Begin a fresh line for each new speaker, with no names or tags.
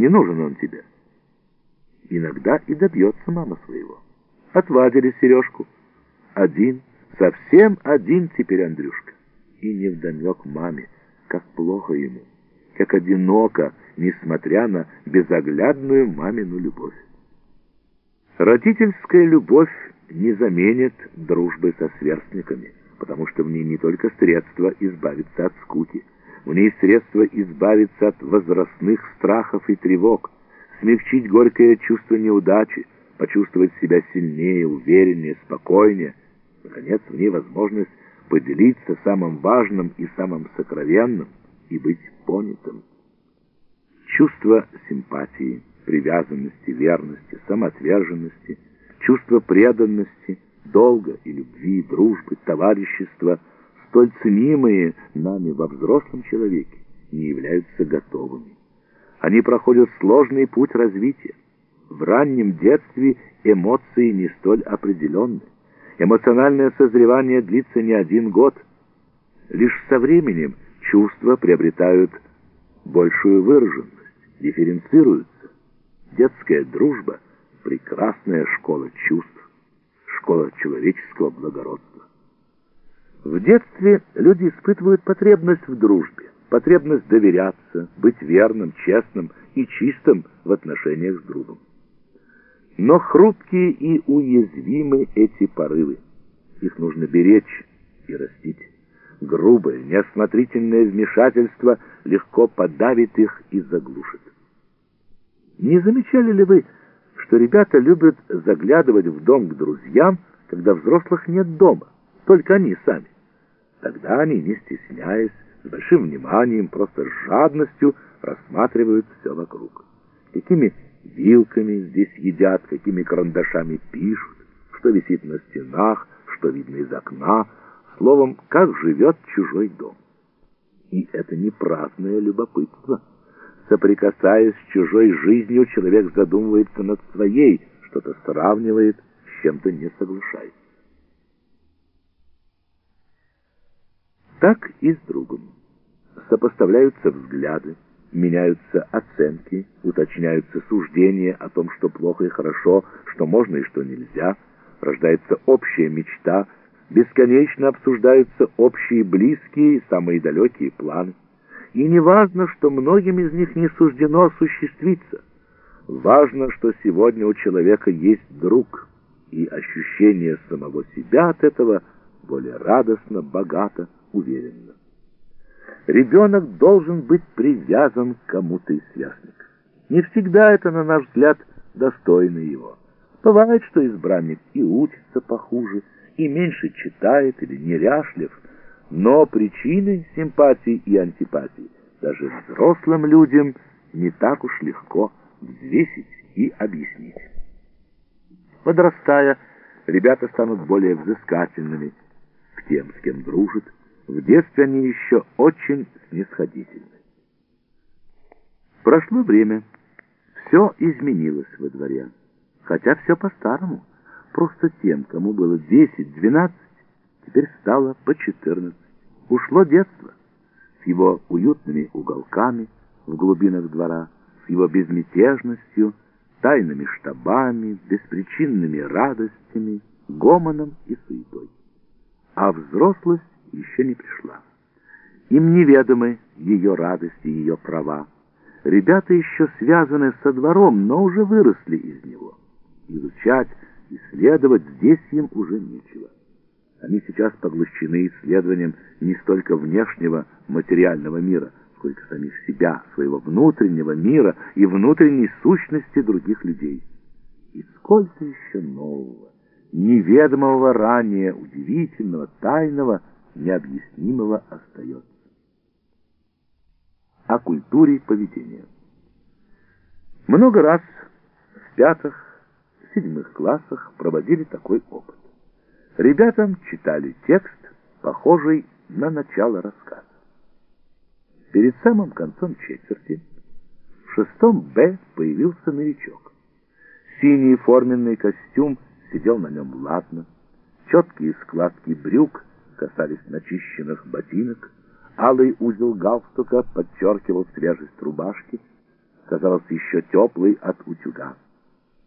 Не нужен он тебе. Иногда и добьется мама своего. Отвадили Сережку. Один, совсем один теперь Андрюшка. И невдомек маме, как плохо ему, как одиноко, несмотря на безоглядную мамину любовь. Родительская любовь не заменит дружбы со сверстниками, потому что в ней не только средство избавиться от скуки, в ней средство избавиться от возрастных страхов и тревог, смягчить горькое чувство неудачи, почувствовать себя сильнее, увереннее, спокойнее. Наконец, в ней возможность поделиться самым важным и самым сокровенным и быть понятым. Чувство симпатии, привязанности, верности, самоотверженности, чувство преданности, долга и любви, дружбы, товарищества, столь ценимые нами во взрослом человеке, не являются готовыми. Они проходят сложный путь развития. В раннем детстве эмоции не столь определенны. Эмоциональное созревание длится не один год. Лишь со временем чувства приобретают большую выраженность, дифференцируются. Детская дружба — прекрасная школа чувств, школа человеческого благородства. В детстве люди испытывают потребность в дружбе, потребность доверяться, быть верным, честным и чистым в отношениях с другом. Но хрупкие и уязвимы эти порывы. Их нужно беречь и растить. Грубое, неосмотрительное вмешательство легко подавит их и заглушит. Не замечали ли вы, что ребята любят заглядывать в дом к друзьям, когда взрослых нет дома, только они сами? Тогда они, не стесняясь, с большим вниманием, просто жадностью рассматривают все вокруг. Какими вилками здесь едят, какими карандашами пишут, что висит на стенах, что видно из окна, словом, как живет чужой дом. И это не праздное любопытство. Соприкасаясь с чужой жизнью, человек задумывается над своей, что-то сравнивает, с чем-то не соглашается. Так и с другом. Сопоставляются взгляды, меняются оценки, уточняются суждения о том, что плохо и хорошо, что можно и что нельзя, рождается общая мечта, бесконечно обсуждаются общие близкие и самые далекие планы. И не важно, что многим из них не суждено осуществиться. Важно, что сегодня у человека есть друг, и ощущение самого себя от этого более радостно, богато, уверенно. Ребенок должен быть привязан к кому-то из сверстников. Не всегда это, на наш взгляд, достойно его. Бывает, что избранник и учится похуже, и меньше читает или неряшлив, но причины симпатии и антипатии даже взрослым людям не так уж легко взвесить и объяснить. Подрастая, ребята станут более взыскательными к тем, с кем дружат. В детстве они еще очень снисходительны. Прошло время, все изменилось во дворе, хотя все по-старому. Просто тем, кому было 10-12, теперь стало по 14. Ушло детство с его уютными уголками в глубинах двора, с его безмятежностью, тайными штабами, беспричинными радостями, гомоном и суетой. А взрослость еще не пришла. Им неведомы ее радости, ее права. Ребята еще связаны со двором, но уже выросли из него. Изучать, исследовать здесь им уже нечего. Они сейчас поглощены исследованием не столько внешнего материального мира, сколько самих себя, своего внутреннего мира и внутренней сущности других людей. И сколько еще нового, неведомого ранее, удивительного, тайного, необъяснимого остается. О культуре поведения. Много раз в пятых, седьмых классах проводили такой опыт. Ребятам читали текст, похожий на начало рассказа. Перед самым концом четверти в шестом Б появился новичок. Синий форменный костюм сидел на нем ладно, четкие складки брюк касались начищенных ботинок, алый узел галстука подчеркивал свежесть рубашки, казалось, еще теплый от утюга.